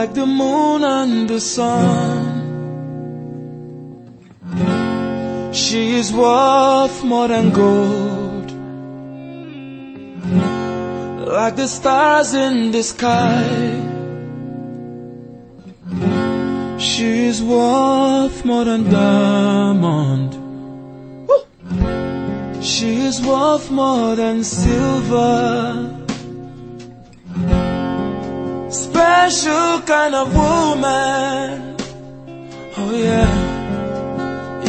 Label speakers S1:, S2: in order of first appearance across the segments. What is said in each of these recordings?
S1: like the moon and the sun. She is worth more than gold, like the stars in the sky. She is worth more than diamond. She is worth more than silver. Special kind of woman. Oh yeah.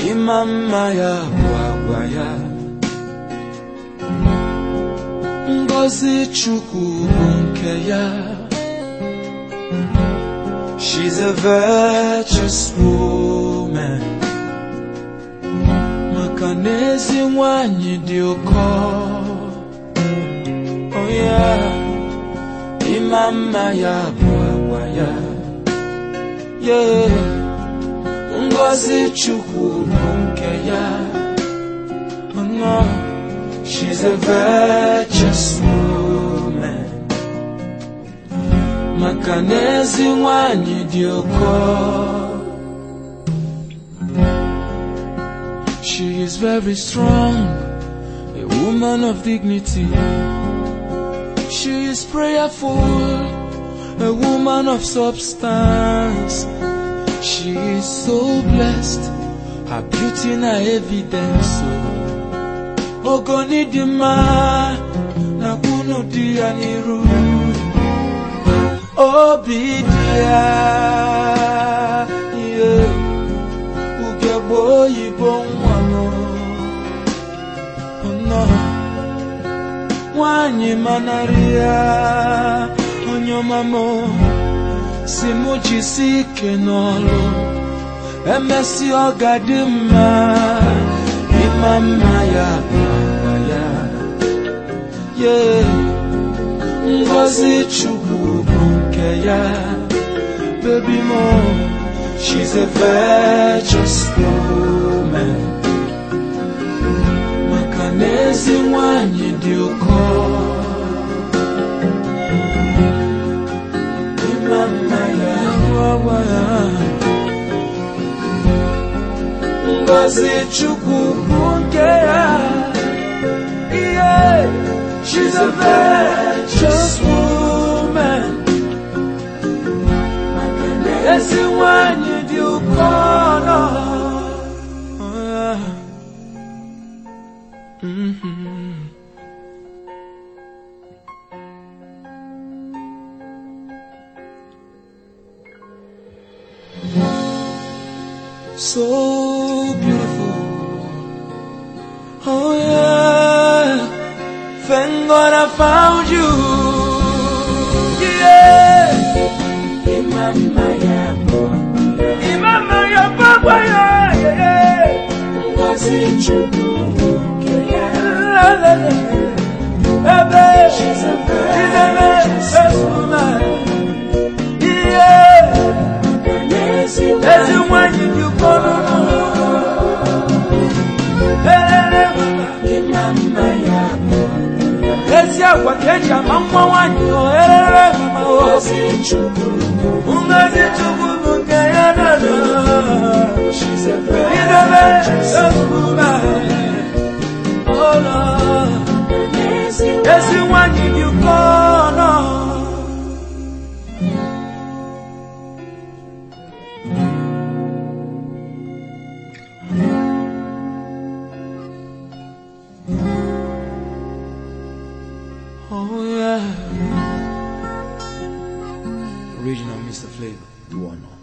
S1: Imama ya bwagwa ya. Ngozi Chukwu nke ya. She's a virtuous woman. Maka na ezi nwanyị. Oh yeah. Ịma mma ya bụ agwa ya. Yeah. Ngozi Chukwu nke ya. No. She's a virtuous woman. Maka na ezi nwanyị dị ụkọ. She is very strong, a woman of dignity. She is prayerful, a woman of substance. She is so blessed, her beauty na evidence. Ogoni dị mma, na kwunu dị ya n'iru. Obi dị ya, yeah. ugegbe oyibo nwa m. Oh, no. nwanyị manarị ya onye ọma m si mụ jisi ike n'ọrụ emesi ọ ga-adị mma ịma mma ya bụ ya. Ye ngozi chukwu bụ ya. Baby mo she's a virtuous woman. Maka na ezi ngozi chukwu bụ nke ya ihe she's a virtuous woman ezi nwanyị dị ụkọ nọ yeah. Mhm. So Elele mama. Ezi agwa ka eji ama nwa nwanyị o elele mama o. Ngozi Chukwu bụ nke ya nọnọ. Idebe Oh yeah. Original Mr. Flavour.
S2: Duono.